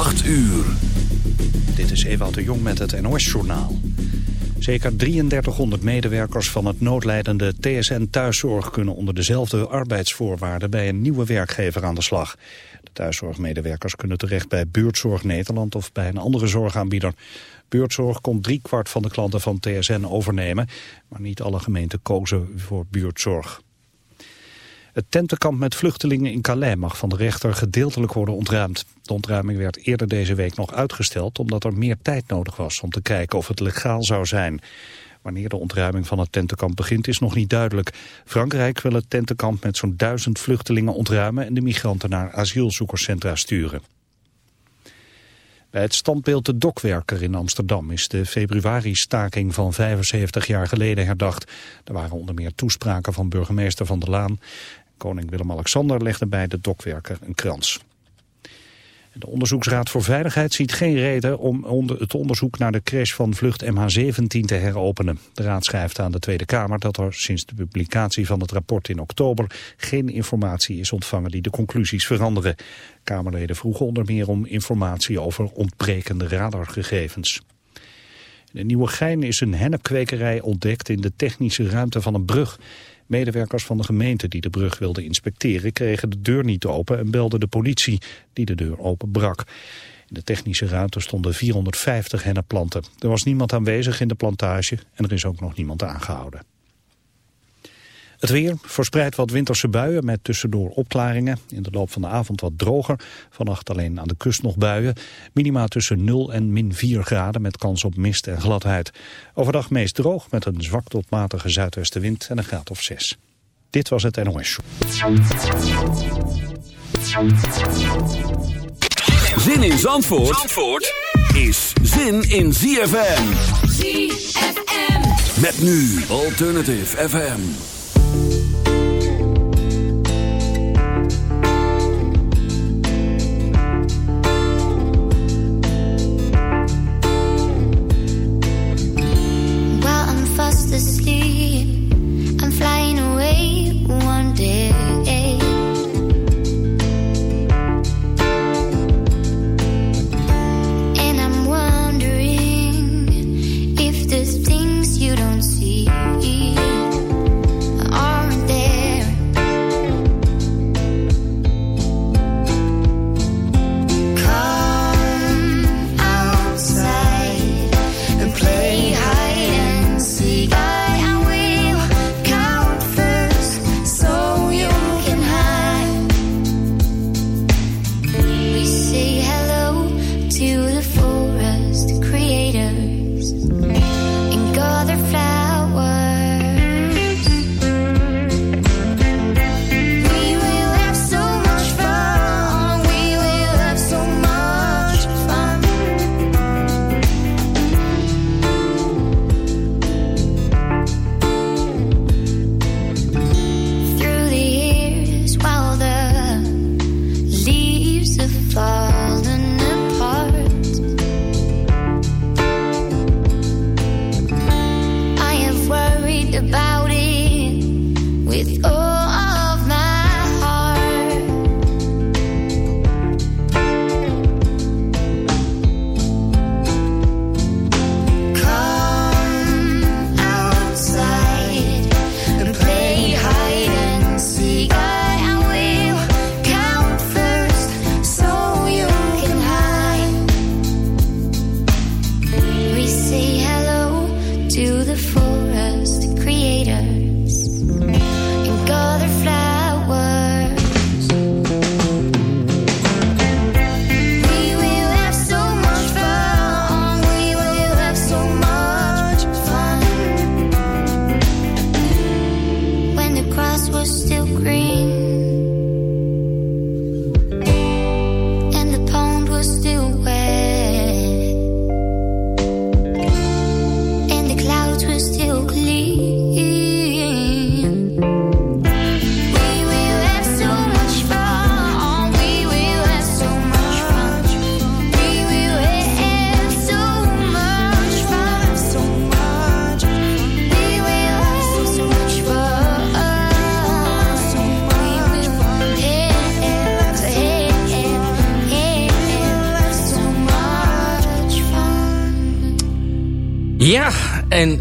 8 uur. Dit is Ewout de Jong met het NOS-journaal. Zeker 3300 medewerkers van het noodleidende TSN Thuiszorg... kunnen onder dezelfde arbeidsvoorwaarden bij een nieuwe werkgever aan de slag. De thuiszorgmedewerkers kunnen terecht bij Buurtzorg Nederland... of bij een andere zorgaanbieder. Buurtzorg kon driekwart van de klanten van TSN overnemen... maar niet alle gemeenten kozen voor buurtzorg. Het tentenkamp met vluchtelingen in Calais mag van de rechter gedeeltelijk worden ontruimd. De ontruiming werd eerder deze week nog uitgesteld omdat er meer tijd nodig was om te kijken of het legaal zou zijn. Wanneer de ontruiming van het tentenkamp begint is nog niet duidelijk. Frankrijk wil het tentenkamp met zo'n duizend vluchtelingen ontruimen en de migranten naar asielzoekerscentra sturen. Bij het standbeeld De Dokwerker in Amsterdam is de februari-staking van 75 jaar geleden herdacht. Er waren onder meer toespraken van burgemeester Van der Laan. Koning Willem-Alexander legde bij De Dokwerker een krans. De Onderzoeksraad voor Veiligheid ziet geen reden om het onderzoek naar de crash van vlucht MH17 te heropenen. De raad schrijft aan de Tweede Kamer dat er sinds de publicatie van het rapport in oktober geen informatie is ontvangen die de conclusies veranderen. Kamerleden vroegen onder meer om informatie over ontbrekende radargegevens. In Nieuwe Gein is een hennepkwekerij ontdekt in de technische ruimte van een brug. Medewerkers van de gemeente die de brug wilden inspecteren kregen de deur niet open en belden de politie die de deur openbrak. In de technische ruimte stonden 450 hennepplanten. Er was niemand aanwezig in de plantage en er is ook nog niemand aangehouden. Het weer verspreidt wat winterse buien met tussendoor opklaringen. In de loop van de avond wat droger. Vannacht alleen aan de kust nog buien. Minima tussen 0 en min 4 graden met kans op mist en gladheid. Overdag meest droog met een zwak tot matige zuidwestenwind en een graad of 6. Dit was het NOS Show. Zin in Zandvoort, Zandvoort is zin in ZFM. ZFM. Met nu Alternative FM.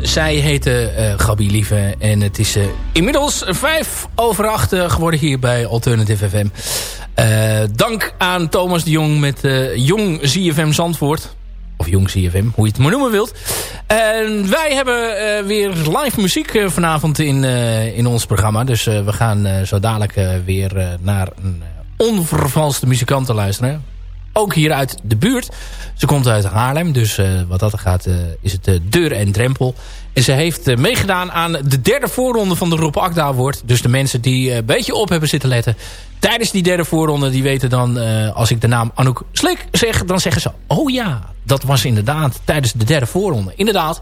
Zij heette uh, Gabi Lieve. En het is uh, inmiddels vijf over acht uh, geworden hier bij Alternative FM. dank aan Thomas de Jong met Jong ZFM Zandvoort. Of Jong ZFM, hoe je het maar noemen wilt. En wij hebben weer live muziek vanavond in, in ons programma. Dus we gaan zo dadelijk weer naar een onvervalste muzikanten luisteren ook hier uit de buurt. Ze komt uit Haarlem, dus uh, wat dat gaat uh, is het uh, deur en drempel. En ze heeft meegedaan aan de derde voorronde van de Rob Akda Award. Dus de mensen die een beetje op hebben zitten letten... tijdens die derde voorronde, die weten dan... als ik de naam Anouk Slik zeg, dan zeggen ze... oh ja, dat was inderdaad tijdens de derde voorronde. Inderdaad,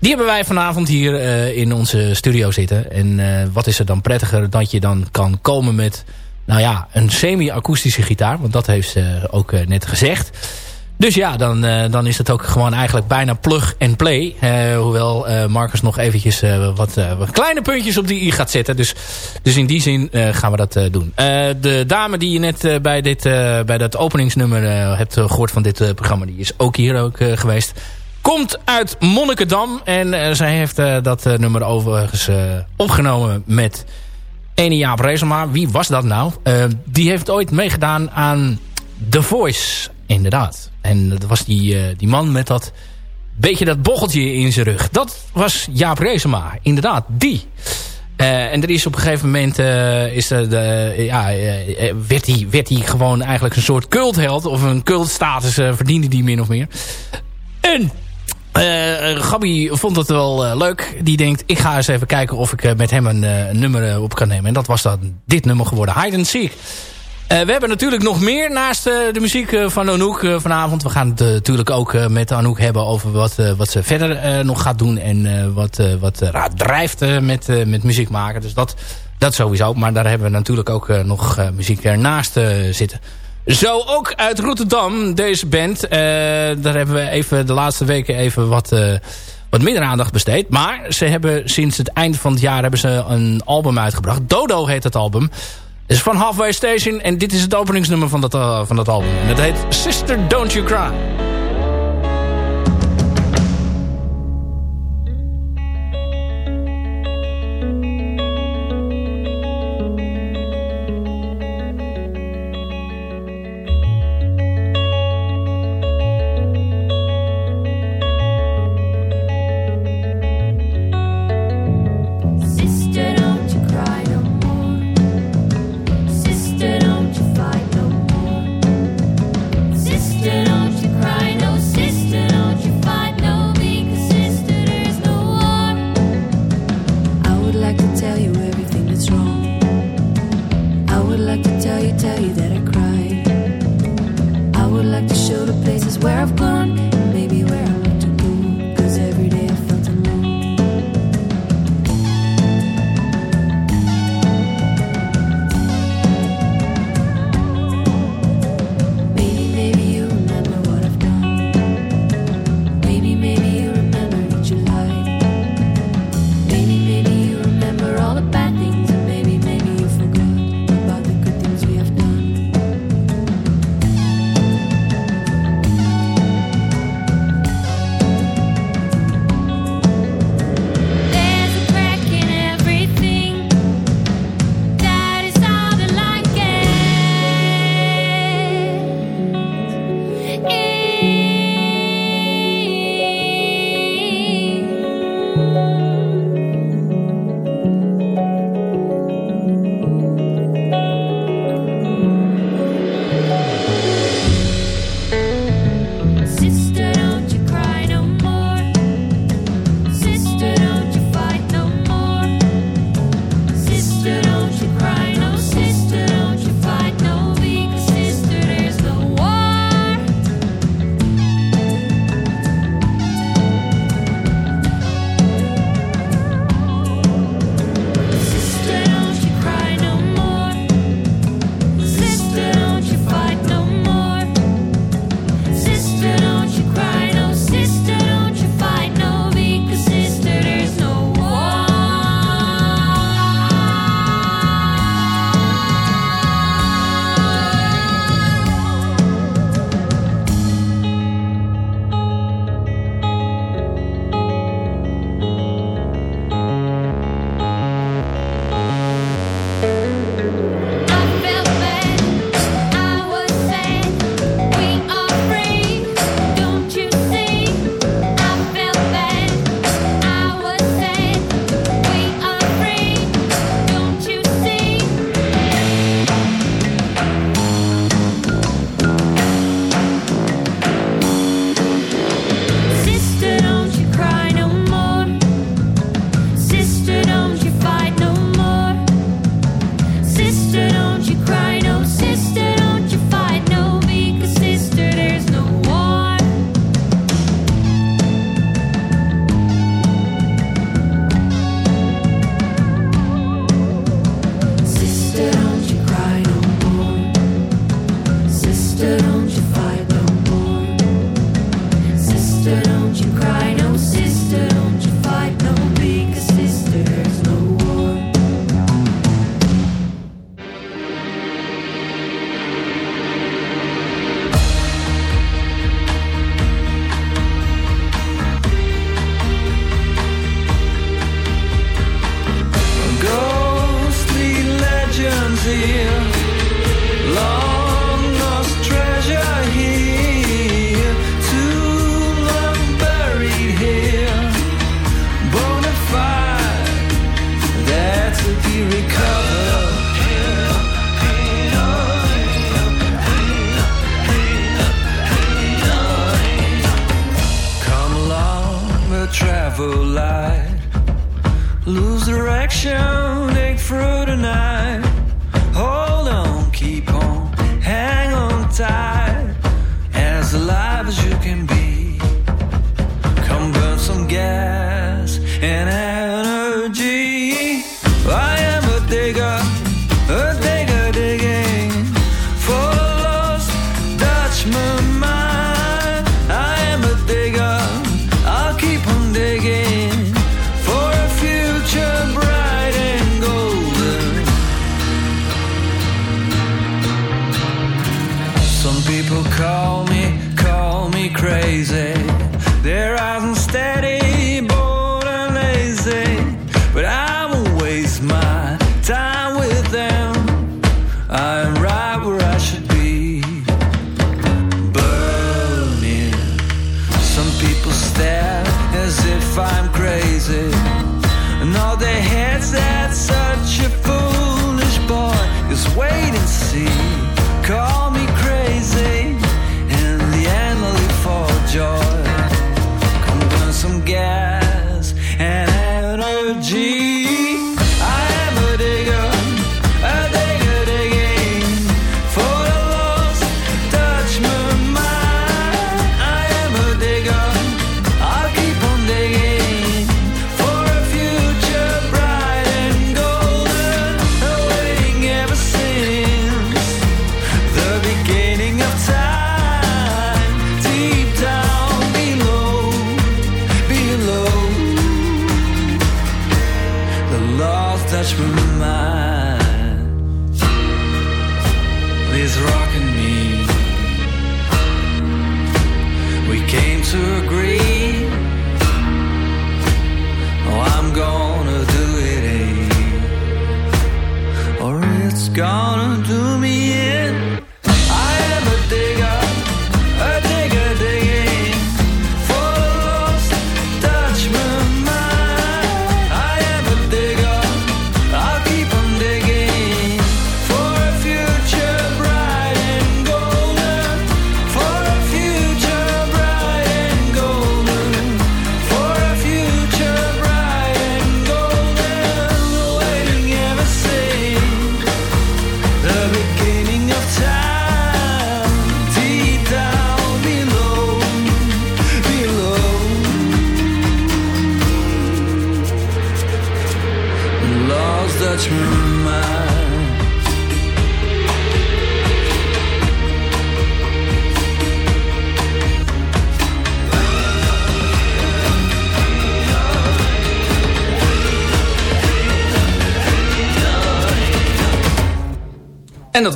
die hebben wij vanavond hier in onze studio zitten. En wat is er dan prettiger dat je dan kan komen met nou ja, een semi-akoestische gitaar. Want dat heeft ze ook eh, net gezegd. Dus ja, dan, uh, dan is het ook gewoon eigenlijk bijna plug and play. Uh, hoewel uh, Marcus nog eventjes wat, kleine puntjes op die i gaat zetten. Dus, dus in die zin gaan we dat doen. de dame die je net bij, dit, bij dat openingsnummer hebt gehoord van dit programma... die is ook hier ook geweest. Komt uit Monnikendam. En zij heeft dat nummer overigens opgenomen met ene Jaap Reesema. Wie was dat nou? Die heeft ooit meegedaan aan The Voice, inderdaad. En dat was die, uh, die man met dat beetje dat bocheltje in zijn rug. Dat was Jaap Reesema, inderdaad, die. Uh, en er is op een gegeven moment is er de, ja, werd, hij, werd gewoon eigenlijk een soort cultheld. Of een cultstatus verdiende die min of meer. En Gabi vond het wel leuk. Die denkt, ik ga eens even kijken of ik met hem een, een, nummer op kan nemen. En dat was dan dit nummer geworden, Hide and Seek. We hebben natuurlijk nog meer naast de muziek van Anouk vanavond. We gaan het natuurlijk ook met Anouk hebben over wat, wat ze verder nog gaat doen. En wat, wat drijft met, met muziek maken. Dus dat, dat sowieso. Maar daar hebben we natuurlijk ook nog muziek ernaast zitten. Zo ook uit Rotterdam, deze band. Daar hebben we even de laatste weken even wat, wat minder aandacht besteed. Maar ze hebben sinds het eind van het jaar hebben ze een album uitgebracht. Dodo heet het album. Is van Halfway Station en dit is het openingsnummer van dat, uh, van dat album. En het heet Sister Don't You Cry.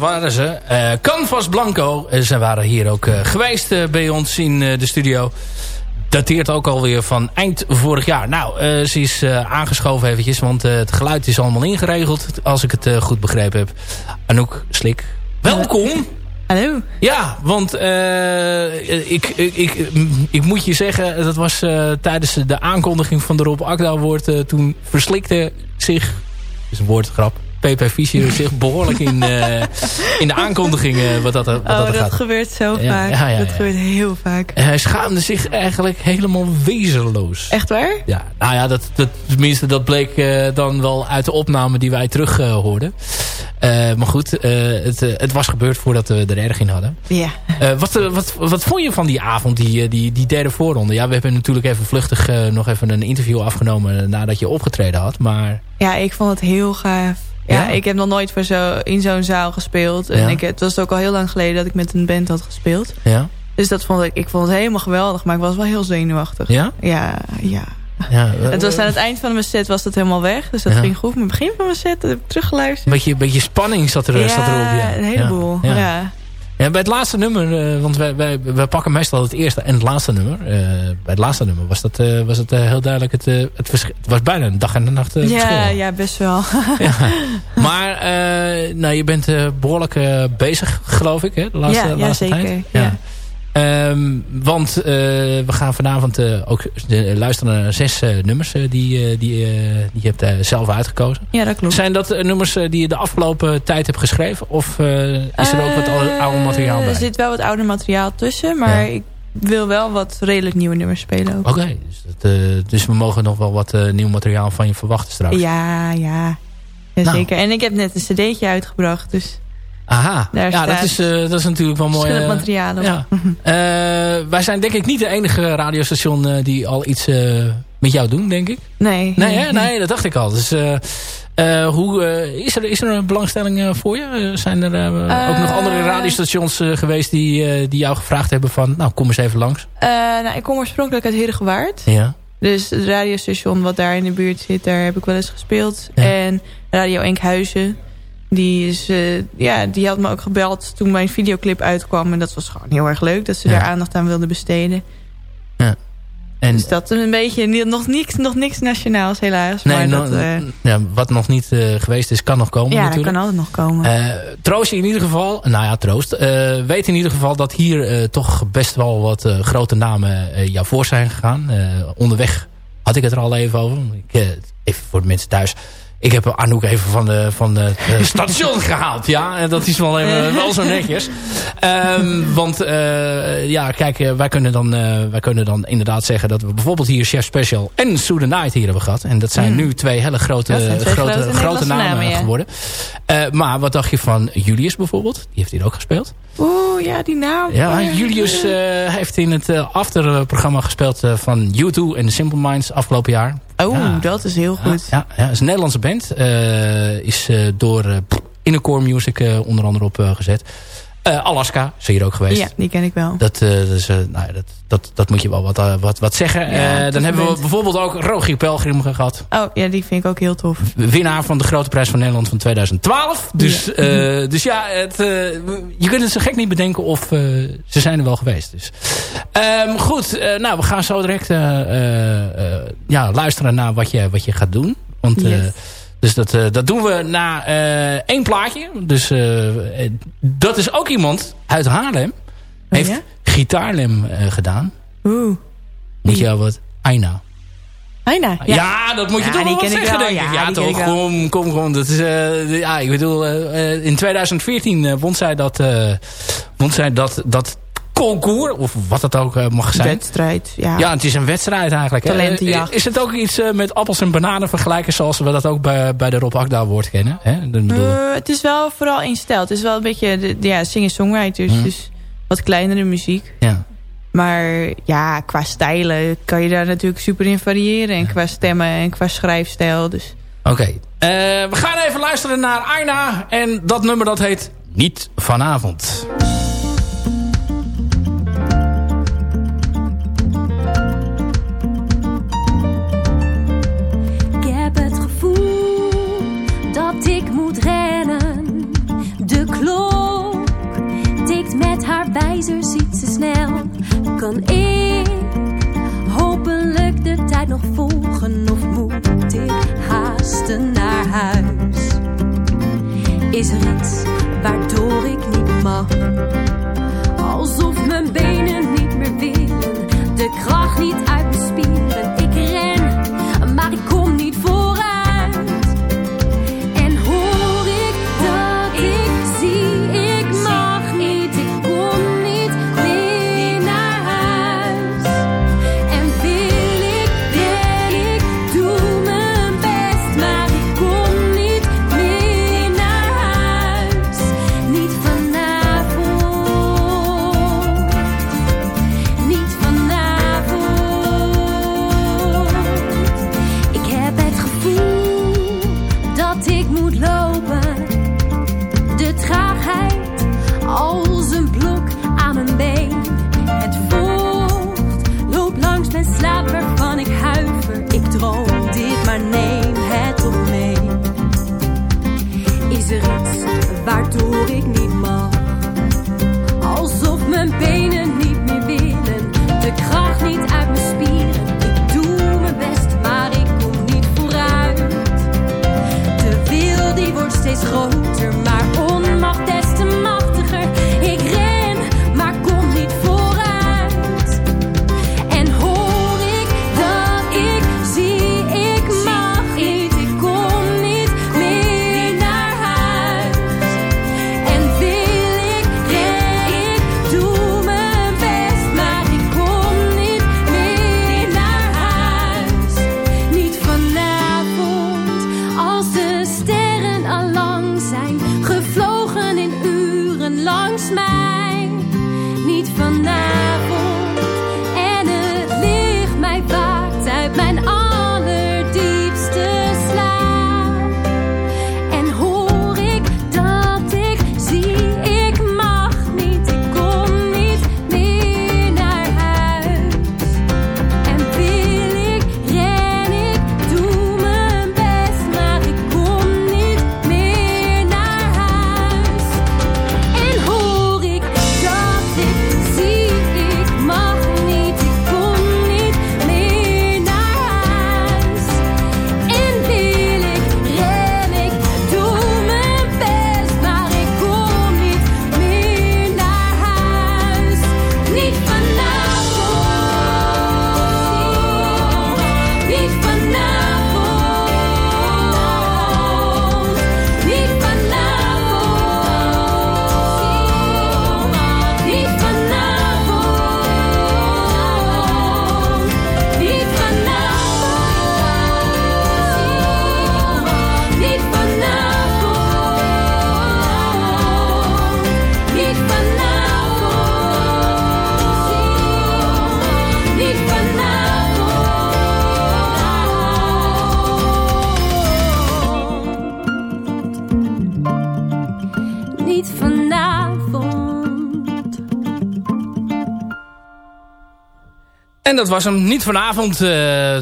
Waren ze. Eh, Canvas Blanco. Eh, ze waren hier ook eh, geweest bij ons in de studio. Dateert ook alweer van eind vorig jaar. Nou, ze is aangeschoven eventjes. Want het geluid is allemaal ingeregeld. Als ik het goed begrepen heb. Anouk Slik. Welkom. Hallo. Ja, want ik, ik, ik, ik moet je zeggen... Dat was tijdens de aankondiging van de Rob Akda woord... toen verslikte zich... Dat is een woordgrap. PP Fischer zich behoorlijk in, eh, in de aankondigingen wat dat, wat dat oh, dat gaat. gebeurt zo Ja, vaak. ja, ja, dat gebeurt heel vaak. En hij schaamde zich eigenlijk helemaal wezenloos. Echt waar? Ja, nou ja, dat, dat, tenminste dat bleek eh, dan wel uit de opname die wij terug eh, hoorden. Maar goed, het, het was gebeurd voordat we er erg in hadden. Ja. Wat, wat, wat vond je van die avond, die, die, die derde voorronde? Ja, we hebben natuurlijk even vluchtig nog even een interview afgenomen nadat je opgetreden had. Maar Ja, ik vond het heel gaaf. Ja, Ja? ik heb nog nooit voor zo, in zo'n zaal gespeeld. En Ja. ik, het was ook al heel lang geleden dat ik met een band had gespeeld. ja, Dus dat vond ik, ik vond het helemaal geweldig. Maar ik was wel heel zenuwachtig. ja? Ja, ja. ja eh, Het was aan het eind van mijn set was dat helemaal weg. Dus dat ging goed. Maar het begin van mijn set heb ik teruggeluisterd. Een beetje, beetje spanning zat, er, zat erop. Ja, een heleboel. Ja, bij het laatste nummer, eh, want wij, wij, wij pakken meestal het eerste en het laatste nummer. Eh, bij het laatste nummer was, dat, eh, was het eh, heel duidelijk het, het verschil. Het was bijna een dag en een nacht Ja, verschil. ja, best wel. Ja. Maar nou, je bent eh, behoorlijk eh, bezig, geloof ik, hè? De laatste, Ja, ja, zeker, tijd. ja. Ehm, want eh, we gaan vanavond eh, ook de, luisteren naar zes eh, nummers die, die, die je hebt zelf uitgekozen. Ja, dat klopt. Zijn dat nummers die je de afgelopen tijd hebt geschreven? Of is er ook wat oude, oude materiaal bij? Er zit wel wat ouder materiaal tussen. Maar Ja. ik wil wel wat redelijk nieuwe nummers spelen ook. Oké, dus, dus we mogen nog wel wat nieuw materiaal van je verwachten straks. Ja, ja. Nou. Jazeker. En ik heb net een cd'tje uitgebracht. Dus Aha, Daar ja, dat is, eh, dat is natuurlijk wel mooi. verschillend eh, ja. Eh, wij zijn denk ik niet de enige radiostation die al iets met jou doen, denk ik. Nee. Nee, nee dat dacht ik al. Dus, hoe, is, er, is er een belangstelling voor je? Zijn er ook nog andere radiostations geweest die, die jou gevraagd hebben van... nou, kom eens even langs. Nou, ik kom oorspronkelijk uit Heerdegewaard. Ja. Dus het radiostation wat daar in de buurt zit, daar heb ik wel eens gespeeld. Ja. En Radio Enkhuizen, die, is, eh, ja, die had me ook gebeld toen mijn videoclip uitkwam. En dat was gewoon heel erg leuk dat ze Ja. daar aandacht aan wilden besteden. En, Dus dat is een beetje, nog niks, nog niks nationaals helaas. nee, maar no- dat, eh, ja, wat nog niet eh, geweest is, kan nog komen ja, natuurlijk. kan altijd nog komen. Eh, troost je in ieder geval, nou ja, troost. eh, weet in ieder geval dat hier eh, toch best wel wat eh, grote namen eh, jou voor zijn gegaan. Eh, onderweg had ik het er al even over. Ik, eh, even voor de mensen thuis. Ik heb Anouk even van, de, van eh, station gehaald. Ja, en dat is wel, even, wel zo netjes. Ehm, want eh, ja, kijk, eh, wij, kunnen dan, eh, wij kunnen dan inderdaad zeggen dat we bijvoorbeeld hier Chef Special en Sue the Night hier hebben gehad. En dat zijn Mm. nu twee hele grote, twee grote, grote namen, namen, ja. geworden. Eh, maar wat dacht je van Julius bijvoorbeeld? Die heeft hier ook gespeeld. Oeh, ja, die naam. Ja, Julius eh, heeft in het uh, afterprogramma gespeeld uh, van U2 en The Simple Minds afgelopen jaar. Oh, Ja. dat is heel goed. Ja, ja, het is een Nederlandse band. eh, is eh, door uh, Innercore Music onder andere opgezet. Alaska is hier ook geweest. Ja, die ken ik wel. Dat, uh, uh, nou, dat, dat, dat moet je wel wat, wat, wat zeggen. Ja, dan hebben we bijvoorbeeld ook Rogier Pelgrim gehad. Oh, ja, die vind ik ook heel tof. Winnaar van de Grote Prijs van Nederland van 2012. Dus ja, dus ja het, je kunt het zo gek niet bedenken of ze zijn er wel geweest. Dus. Um, goed, nou, we gaan zo direct ja, luisteren naar wat je, wat je gaat doen. Want... Yes. Dus dat, uh, dat doen we na uh, één plaatje. Dus uh, dat is ook iemand uit Haarlem. Heeft ja? gitaarlem gedaan. Oeh. Moet je jou wat... Aina. Aina, ja. ja. dat moet je ja, toch wel wat zeggen, wel. denk ik. Ja, toch. Kom, kom gewoon. Dat is, uh, ja, ik bedoel, uh, in 2014 won zij dat, uh, won zij dat, dat concours, of wat het ook uh, mag zijn. Wedstrijd, ja. Ja, het is een wedstrijd eigenlijk. Talentenjacht. Is het ook iets uh, met appels en bananen vergelijken zoals we dat ook bij, bij de Rob Akda Award kennen? Hè? Uh, het is wel vooral in stijl. Het is wel een beetje de, de ja, singer-songwriters, hmm. dus wat kleinere muziek. Ja. Maar ja, qua stijlen kan je daar natuurlijk super in variëren. En qua stemmen en qua schrijfstijl. Dus. Oké. Okay. Uh, we gaan even luisteren naar Aina. En dat nummer dat heet Niet Vanavond. Wijzer, ziet ze snel. Kan ik hopelijk de tijd nog volgen of moet ik haasten naar huis? Is er iets waardoor ik niet mag? Alsof mijn benen niet meer willen, de kracht niet dat was hem niet vanavond, uh,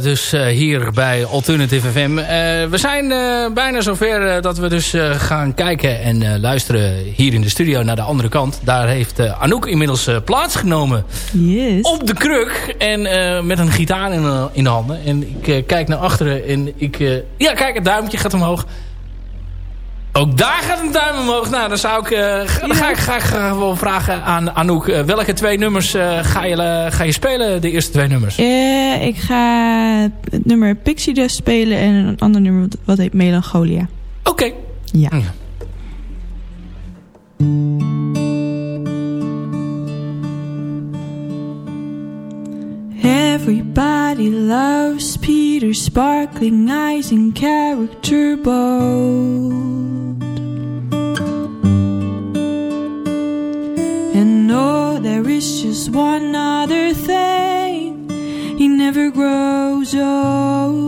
dus uh, hier bij Alternative FM. Uh, we zijn bijna zover dat we dus gaan kijken en luisteren hier in de studio naar de andere kant. Daar heeft Anouk inmiddels plaatsgenomen yes. op de kruk en met een gitaar in, in de handen. En ik kijk naar achteren en ik... ja, kijk, het duimpje gaat omhoog. Ook daar gaat een duim omhoog. Nou, dan, zou ik, uh, dan ga, ik, ga ik gewoon vragen aan Anouk. Uh, welke twee nummers uh, ga, je, ga je spelen, de eerste twee nummers? ik ga het nummer Pixie Dust spelen en een ander nummer wat heet Melancholia. Oké. Okay. Ja. ja. Everybody loves Peter's sparkling eyes and character bold. Never grows old.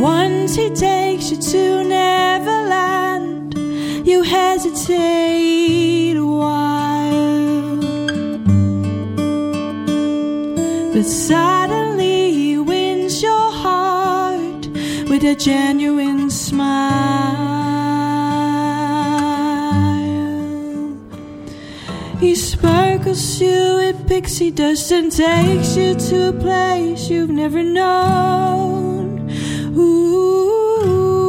Once he takes you to Neverland, you hesitate a while. But suddenly he wins your heart with a genuine smile. He sparkles you with pixie dust and takes you to a place you've never known. Ooh.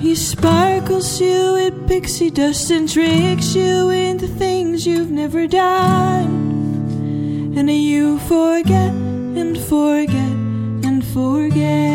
He sparkles you with pixie dust and tricks you into things you've never done. And you forget and forget and forget.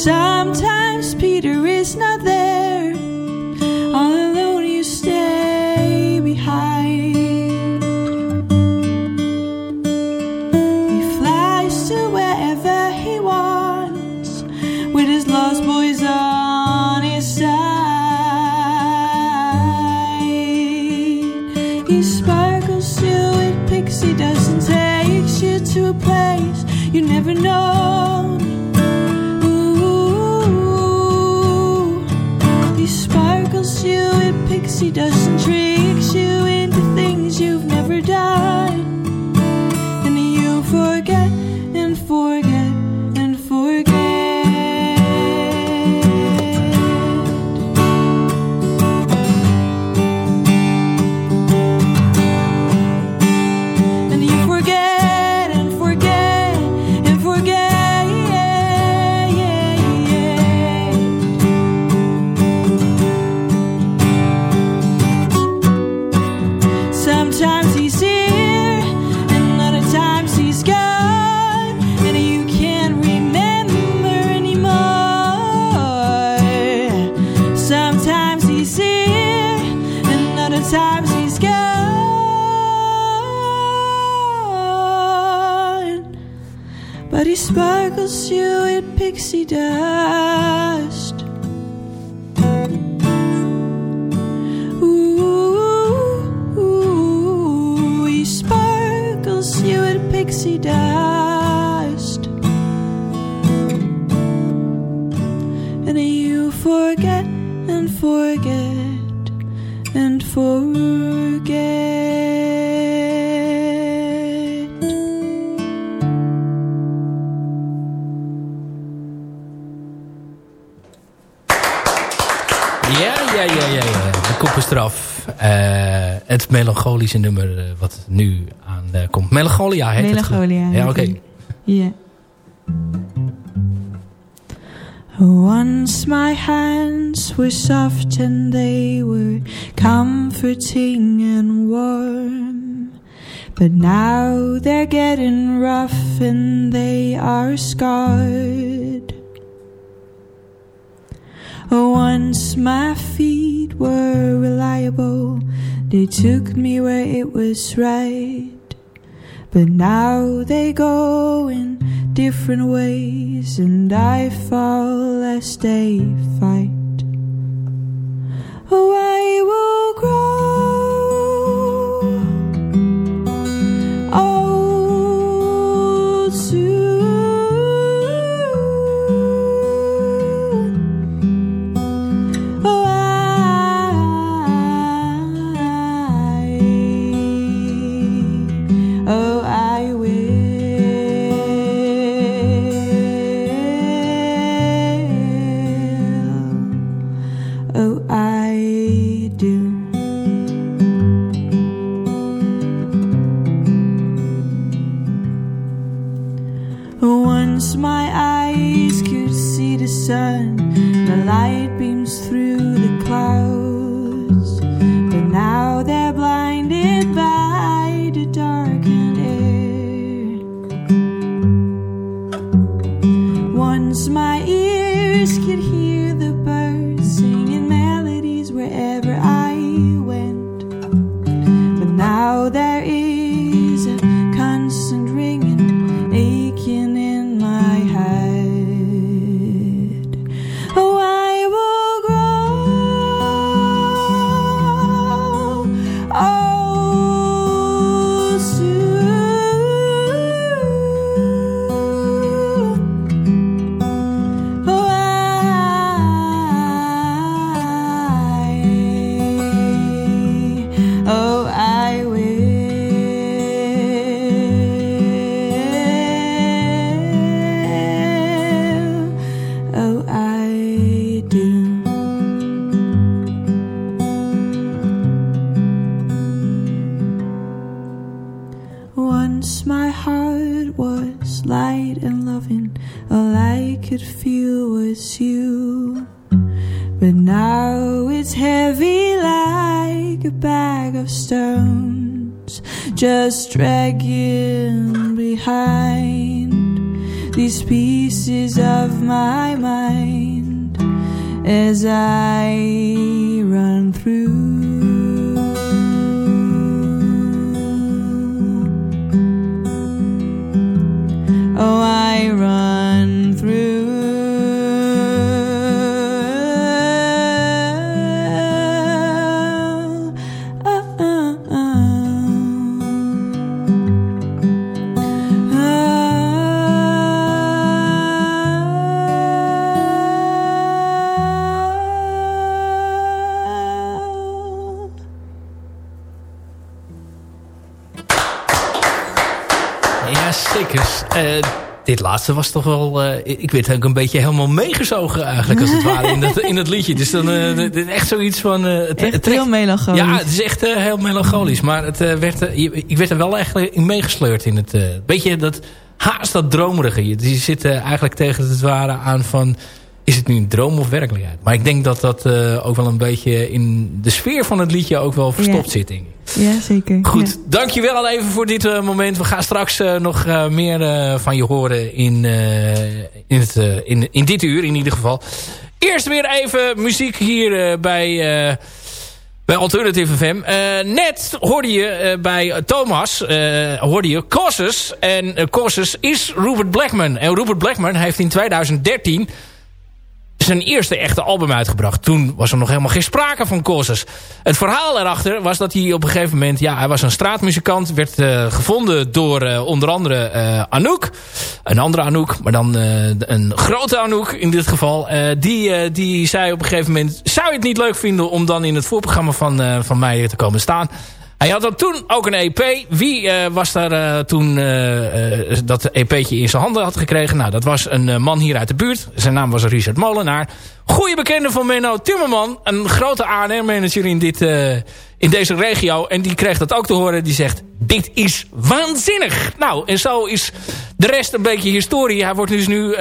Sometimes Peter is not there. All alone, you stay behind. He flies to wherever he wants with his lost boys on his side. He sparkles you with pixie dust and takes you to a place you never known. Melancholische nummer eh, wat nu aan eh, komt. Melancholia heet Melancholia, het. Ja, oké. Yeah. Once my hands were soft and they were comforting and warm. But now they're getting rough and they are scarred. Once my feet were reliable, they took me where it was right. But now they go in different ways, and I fall as they fight. Oh, I will grow my laatste was toch wel... eh, ik werd ook een beetje helemaal meegezogen eigenlijk, als het ware, in dat, in dat liedje. Dus dan is echt zoiets van... eh, het, Echt het heel melancholisch. Ja, het is echt heel melancholisch. Maar het, werd, ik werd er wel echt in meegesleurd in het... beetje dat haast dat dromerige. Je, zit eigenlijk tegen het ware aan van... Is het nu een droom of werkelijkheid? Maar ik denk dat dat eh, ook wel een beetje in de sfeer van het liedje ook wel verstopt Ja. zit. Denk ik. Ja, zeker. Goed, Ja. dankjewel al even voor dit eh, moment. We gaan straks eh, nog meer van je horen in, in, het, in, in dit uur in ieder geval. Eerst weer even muziek hier bij, bij Alternative FM. Net hoorde je bij Thomas hoorde je Causes. En Causes is Rupert Blackman. En Rupert Blackman heeft in 2013 zijn eerste echte album uitgebracht. Toen was er nog helemaal geen sprake van Causes. Het verhaal erachter was dat hij op een gegeven moment... ja, hij was een straatmuzikant. Werd eh, gevonden door eh, onder andere eh, Anouk. Een andere Anouk, maar dan een grote Anouk in dit geval. Die, die zei op een gegeven moment... zou je het niet leuk vinden om dan in het voorprogramma van, van mij te komen staan... Hij had dan toen ook een EP. Wie eh, was daar eh, toen eh, dat EP'tje in zijn handen had gekregen? Nou, dat was een man hier uit de buurt. Zijn naam was Richard Molenaar. Goeie bekende van Menno Timmerman. Een grote A&R-manager in, dit, in deze regio. En die kreeg dat ook te horen. Die zegt, dit is waanzinnig. Nou, en zo is de rest een beetje historie. Hij wordt dus nu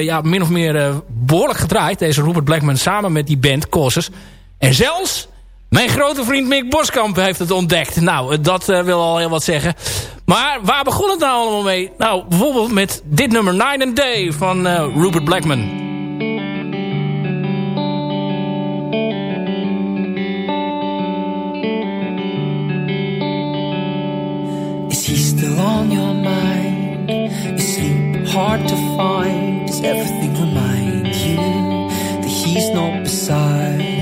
ja, min of meer eh, behoorlijk gedraaid. Deze Robert Blackman samen met die band Causes. En zelfs... Mijn grote vriend Mick Boskamp heeft het ontdekt. Nou, dat uh, wil al heel wat zeggen. Maar waar begon het nou allemaal mee? Nou, bijvoorbeeld met dit nummer Night and Day van uh, Rupert Blackman. Is he's still on your mind? Is sleep hard to find? Does everything remind you that he's not beside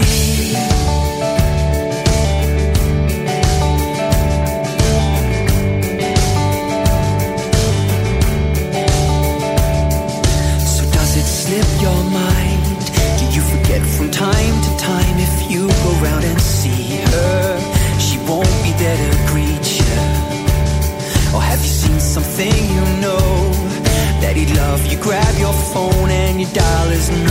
dollars No.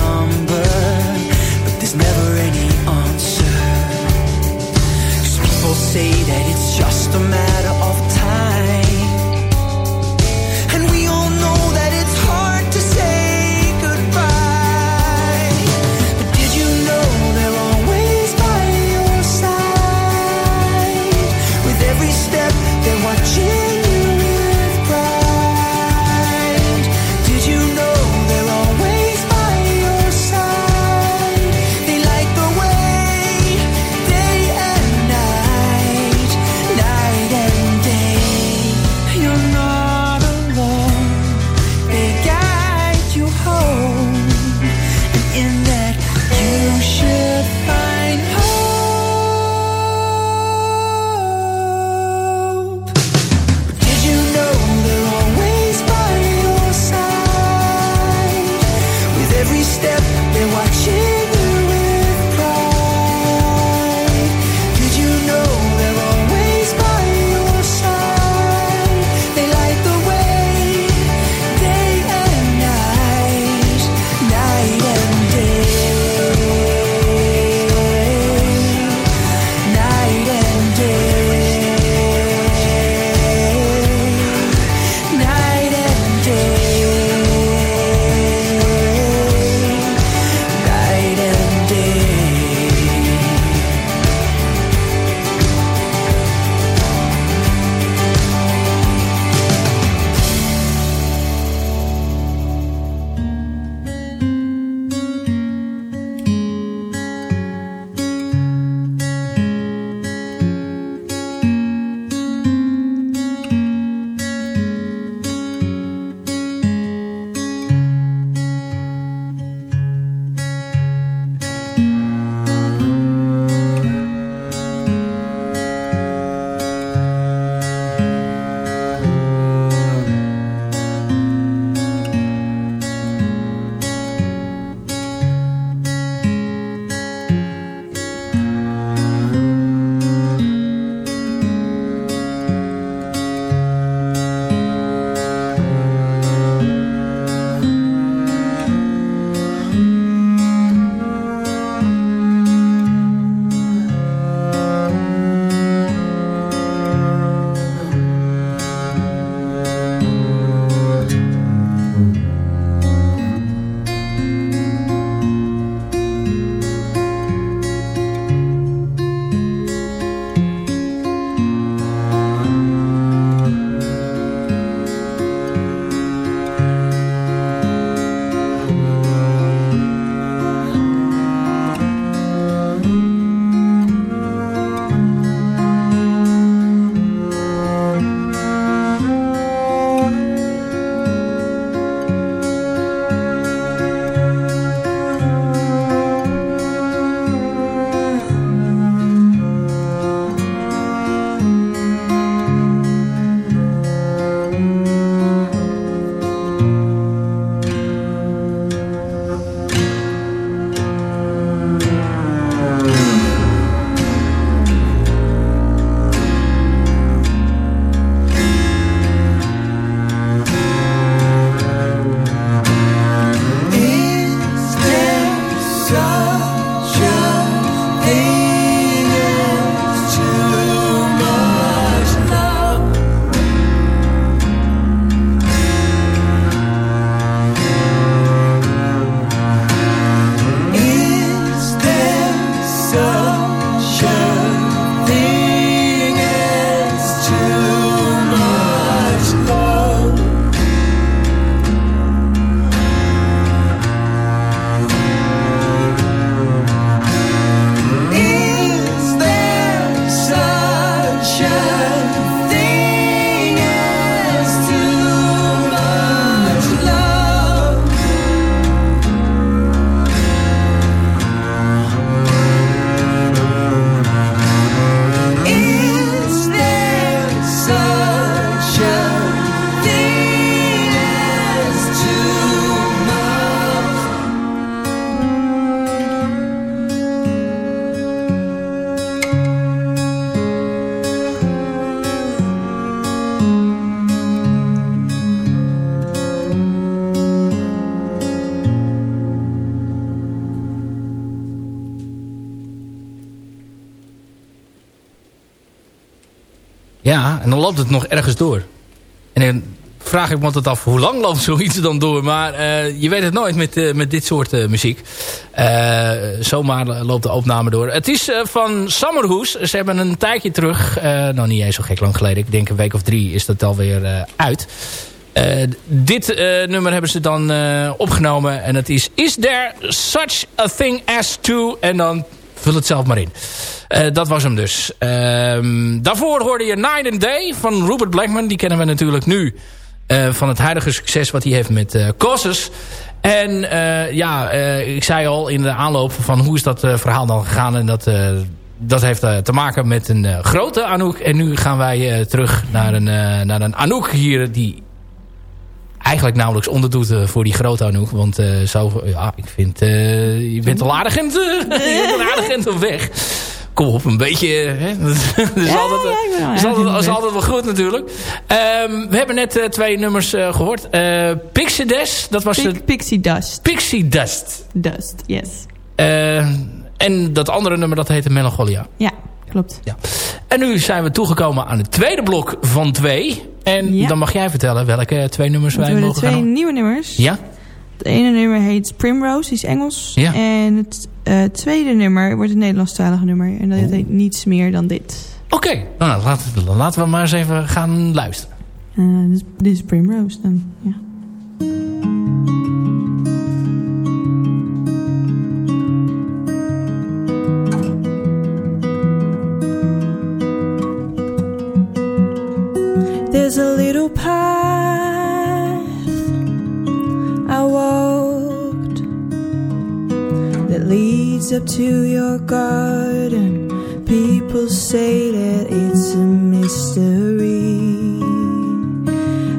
That You should. Loopt het nog ergens door. En dan vraag ik me altijd af, hoe lang loopt zoiets dan door? Maar uh, je weet het nooit met, uh, met dit soort uh, muziek. zomaar loopt de opname door. Het is van Summerhoes. Ze hebben een tijdje terug, nou niet eens zo gek lang geleden. Ik denk een week of drie is dat alweer uit. dit nummer hebben ze dan opgenomen. En het is Is There Such a Thing As To? En dan vul het zelf maar in. Uh, dat was hem dus. Uh, daarvoor hoorde je Night and Day van Rupert Blackman. Die kennen we natuurlijk nu uh, van het huidige succes wat hij heeft met uh. En ja, ik zei al in de aanloop van hoe is dat verhaal dan gegaan. En dat, dat heeft te maken met een grote Anouk. En nu gaan wij terug naar een, naar een Anouk hier die eigenlijk nauwelijks onderdoet uh, voor die grote Anouk. Want uh, zo, ja, ik vind, uh, je bent al aardig en, je bent aardig en op weg. Kom op, een beetje, hè? dat is, ja, altijd, ja, is, altijd, is altijd wel goed natuurlijk. Um, we hebben net twee nummers gehoord. Pixie Dust, dat was het... Pixie Dust. Pixie Dust. Dust, yes. en dat andere nummer, dat heette Melancholia. Ja, klopt. Ja. En nu zijn we toegekomen aan het tweede blok van twee. En ja. dan mag jij vertellen welke twee nummers wij mogen twee gaan... twee nieuwe nummers. Ja. Het ene nummer heet Primrose, die is Engels. Ja. En het uh, tweede nummer wordt een Nederlandstalige nummer. En dat oh. heet niets meer dan dit. Oké, okay. nou, laten, laten we maar eens even gaan luisteren. Uh, dit, dit is Primrose dan, ja. A little path I walked that leads up to your garden. People say that it's a mystery.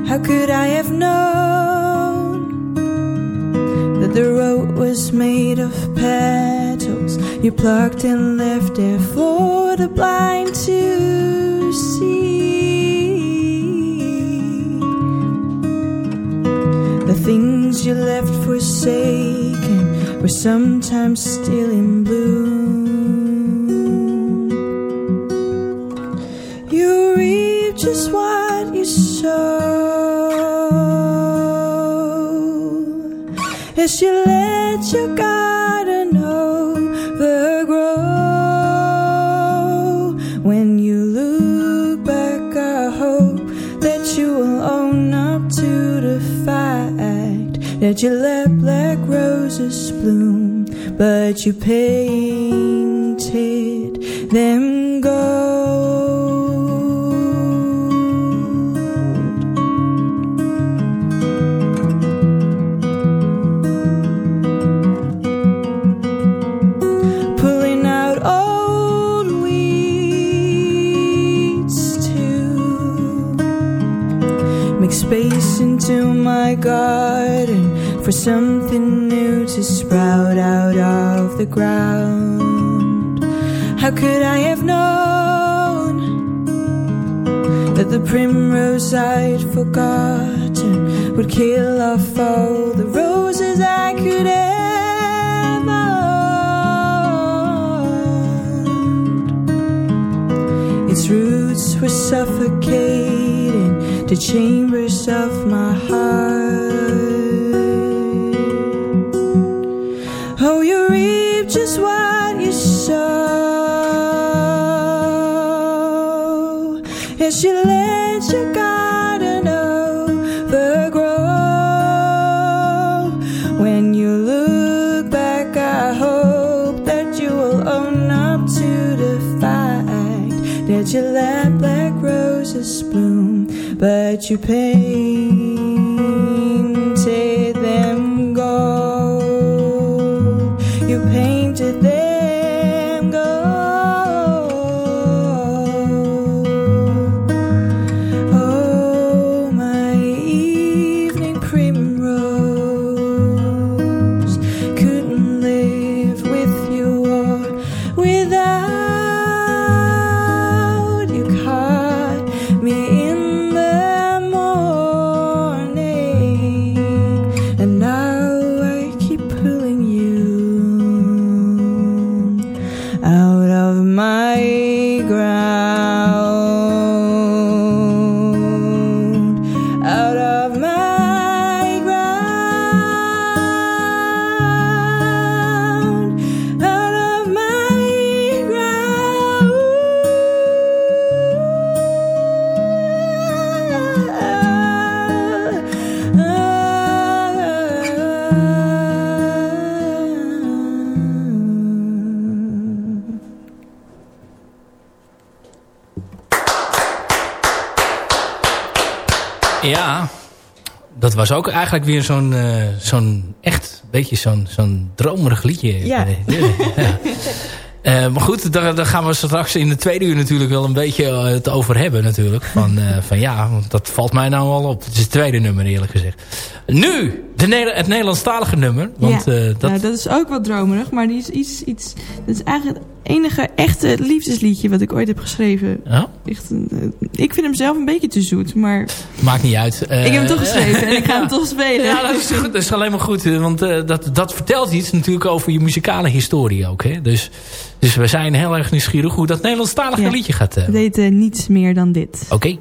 How could I have known that the road was made of petals you plucked and left there for the blind to see? You left forsaken were sometimes still in bloom. You reap just what you sow as you let your garden that you let black roses bloom, but you painted them gold. Pulling out old weeds to make space into my garden for something new to sprout out of the ground. How could I have known that the primrose I'd forgotten would kill off all the roses I could have owned? Its roots were suffocating the chambers of my heart. You painted was ook eigenlijk weer zo'n uh, zo'n echt beetje zo'n zo'n dromerig liedje. Ja. ja. Uh, maar goed, daar, daar, gaan we straks in de tweede uur natuurlijk wel een beetje uh, het over hebben natuurlijk. Van, uh, van ja, want dat valt mij nou al op. Het is het tweede nummer eerlijk gezegd. Nu, de, het Nederlandstalige nummer. Want, ja, dat... Nou, dat is ook wat dromerig, maar die is iets, iets... Dat is eigenlijk het enige echte liefdesliedje wat ik ooit heb geschreven. Ja? Echt een, ik vind hem zelf een beetje te zoet, maar... Maakt niet uit. ik heb hem toch geschreven en ik ga hem toch spelen. Ja, dat is, goed, dat is alleen maar goed. Want dat, dat vertelt iets natuurlijk over je muzikale historie ook. Hè? Dus... Dus we zijn heel erg nieuwsgierig hoe dat Nederlandstalige liedje gaat. Het heet uh, niets meer dan dit. Oké. Okay.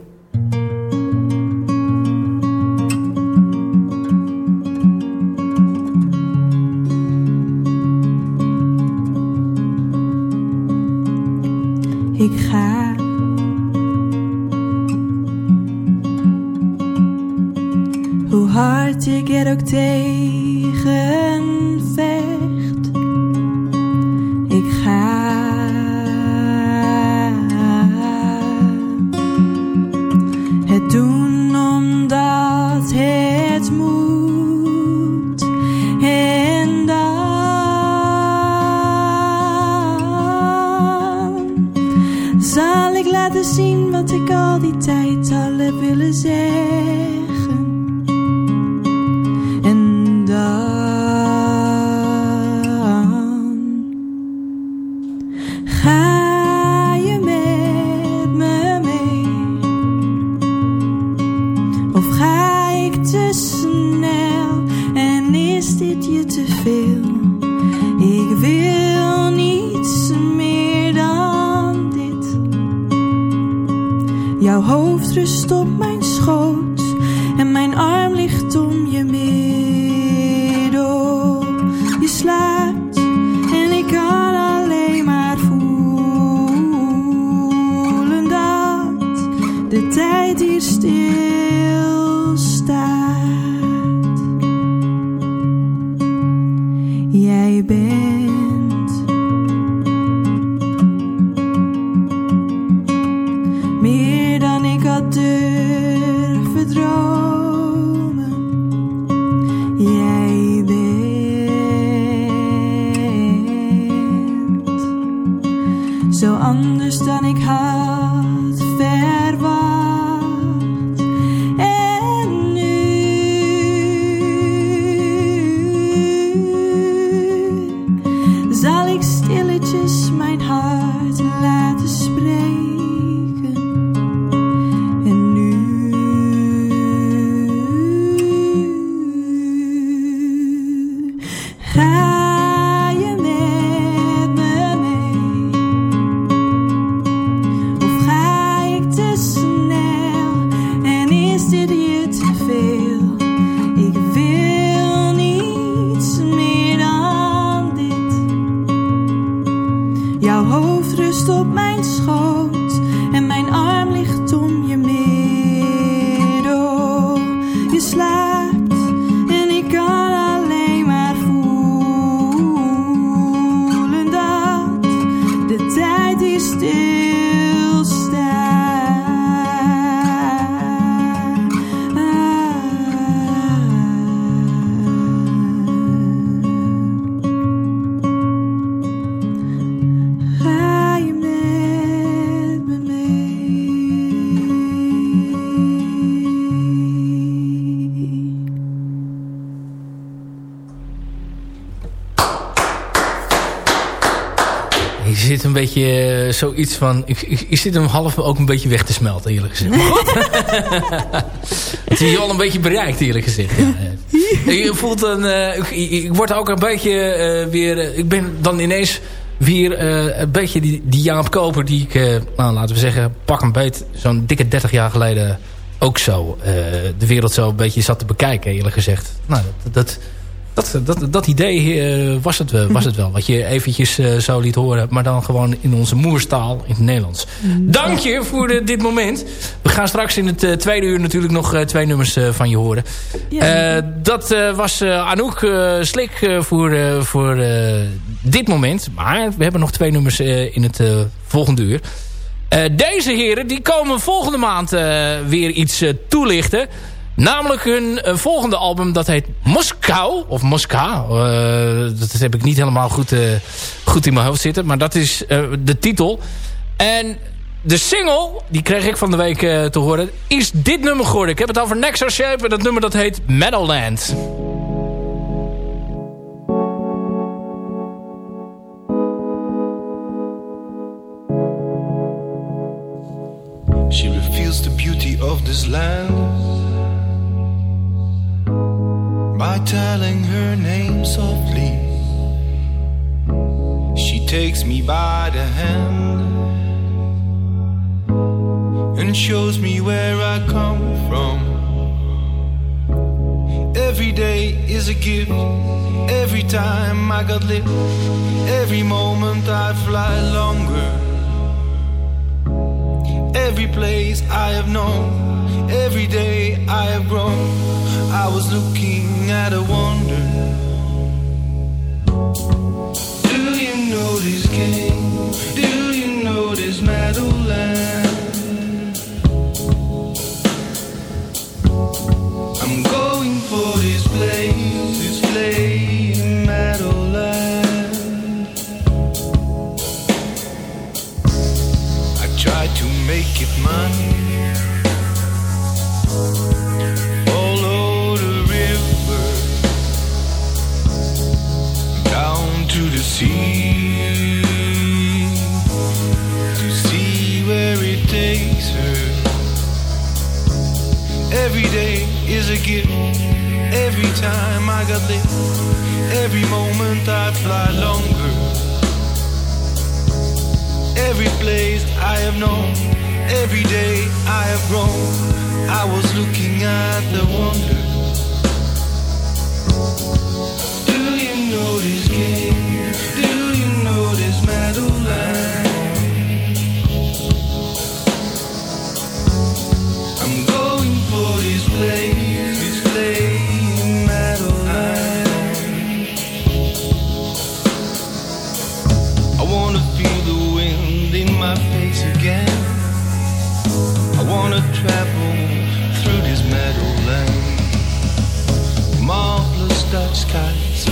Laten zien wat ik al die tijd al heb willen zeggen. Zoiets van... Ik, ik, ik, zit hem half ook een beetje weg te smelten, eerlijk gezegd. Het is al een beetje bereikt, eerlijk gezegd. Ja. Je voelt een... Uh, ik, ik, word ook een beetje uh, weer... ik ben dan ineens weer een beetje die, die Jaap Koper... die ik, nou, laten we zeggen, pak een beet... zo'n dikke 30 jaar geleden ook zo... de wereld zo een beetje zat te bekijken, eerlijk gezegd. Nou, dat... dat dat, dat, dat idee uh, was, het, uh, was het wel. Wat je eventjes uh, zo liet horen. Maar dan gewoon in onze moerstaal in het Nederlands. Mm. Dank je voor de, dit moment. We gaan straks in het tweede uur natuurlijk nog twee nummers van je horen. Ja. dat was Anouk Slik voor, voor dit moment. Maar we hebben nog twee nummers in het volgende uur. deze heren die komen volgende maand weer iets toelichten. Namelijk hun volgende album, dat heet Moskou. Of Moskou. dat heb ik niet helemaal goed, goed in mijn hoofd zitten. Maar dat is de titel. En de single, die kreeg ik van de week te horen, is dit nummer geworden. Ik heb het over Nexus Shape en dat nummer dat heet Meadowland. She reveals the beauty of this land by telling her name softly. She takes me by the hand and shows me where I come from. Every day is a gift, every time I got lit, every moment I fly longer every place I have known, every day I have grown. I was looking at a wonder. Do you know this game? Do you know this Meadowland? I'm going for this place, this place in Meadowland. I tried to make it mine. Every time I got lit, every moment I fly longer. Every place I have known, every day I have grown. I was looking at the wonder. Do you know this game? Do you know this Meadowland? I'm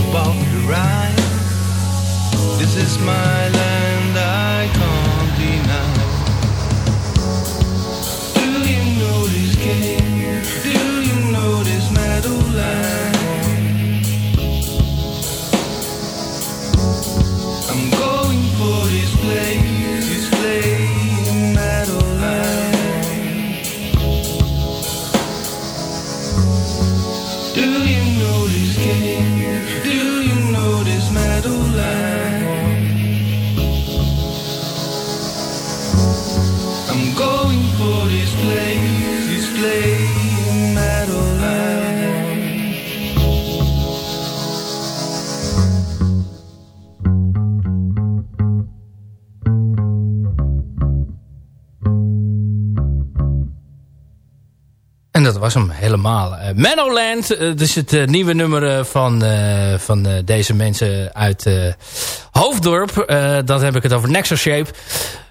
skies above the Rhine. This is my land, was hem helemaal. Uh, Meadowland, uh, dus het uh, nieuwe nummer van, van deze mensen uit Hoofddorp. dat heb ik het over Nexus Shape.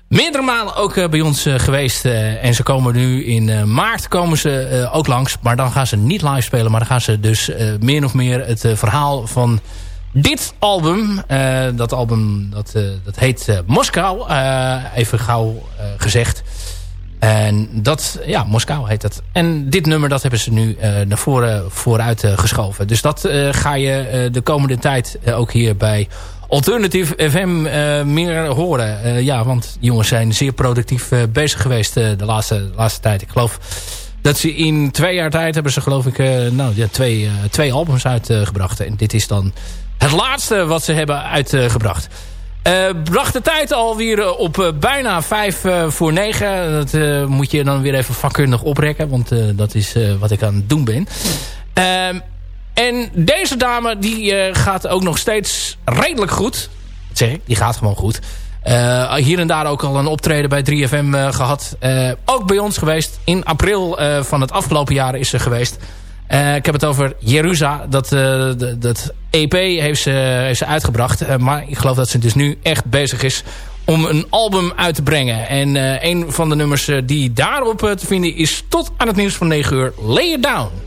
Meerdere malen ook bij ons geweest. en ze komen nu in maart komen ze ook langs. Maar dan gaan ze niet live spelen. Maar dan gaan ze dus meer of meer het verhaal van dit album. dat album dat, dat heet Moskou. even gauw gezegd. En dat, ja, Moskou heet dat. En dit nummer, dat hebben ze nu uh, naar voren vooruit uh, geschoven. Dus dat uh, ga je de komende tijd ook hier bij Alternative FM meer horen. ja, want jongens zijn zeer productief bezig geweest de laatste, laatste tijd. Ik geloof dat ze in twee jaar tijd hebben ze geloof ik nou, ja, twee, twee albums uitgebracht. en dit is dan het laatste wat ze hebben uitgebracht. Uh, bracht de tijd alweer uh, op uh, bijna vijf voor negen. Dat moet je dan weer even vakkundig oprekken. Want dat is wat ik aan het doen ben. Ehm, en deze dame die gaat ook nog steeds redelijk goed. Zeg die gaat gewoon goed. hier en daar ook al een optreden bij 3FM gehad. ook bij ons geweest. In april van het afgelopen jaar is ze geweest. Uh, ik heb het over Jerusa. Dat, uh, dat EP heeft ze, heeft ze uitgebracht. Uh, maar ik geloof dat ze dus nu echt bezig is om een album uit te brengen. En een van de nummers die daarop te vinden is tot aan het nieuws van 9 uur. Lay It Down.